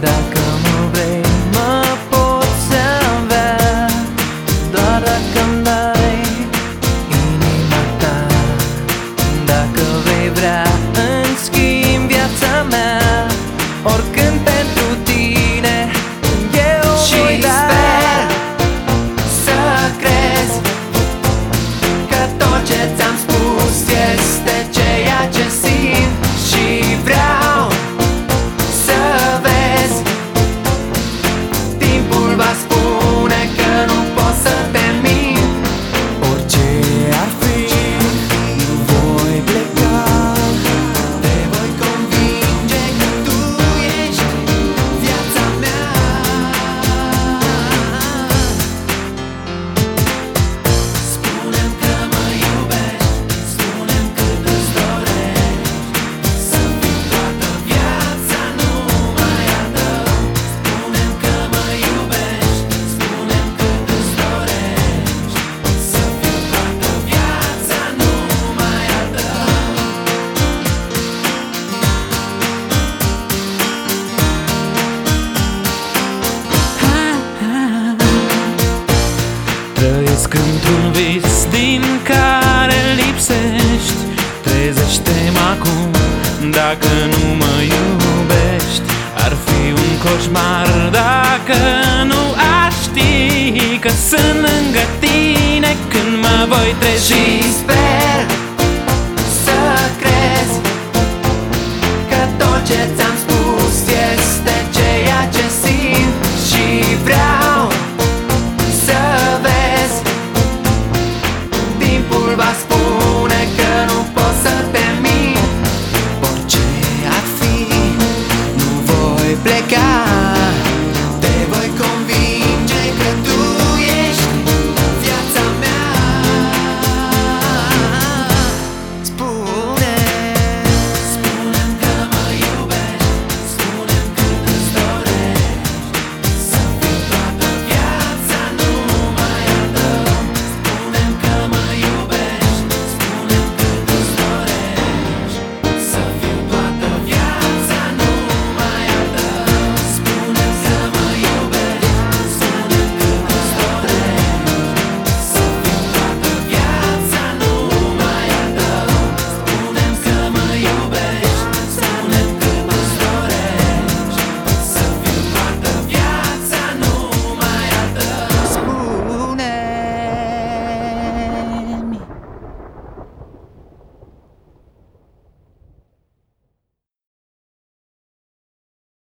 Да. конца. Trăiesc într-un vis din care lipsești Trezește-mă acum. Dacă nu mă iubești Ar fi un coșmar. Dacă nu aș ști Că sunt lângă tine când mă voi trezi. Și sper să crezi Că tot ce ți-am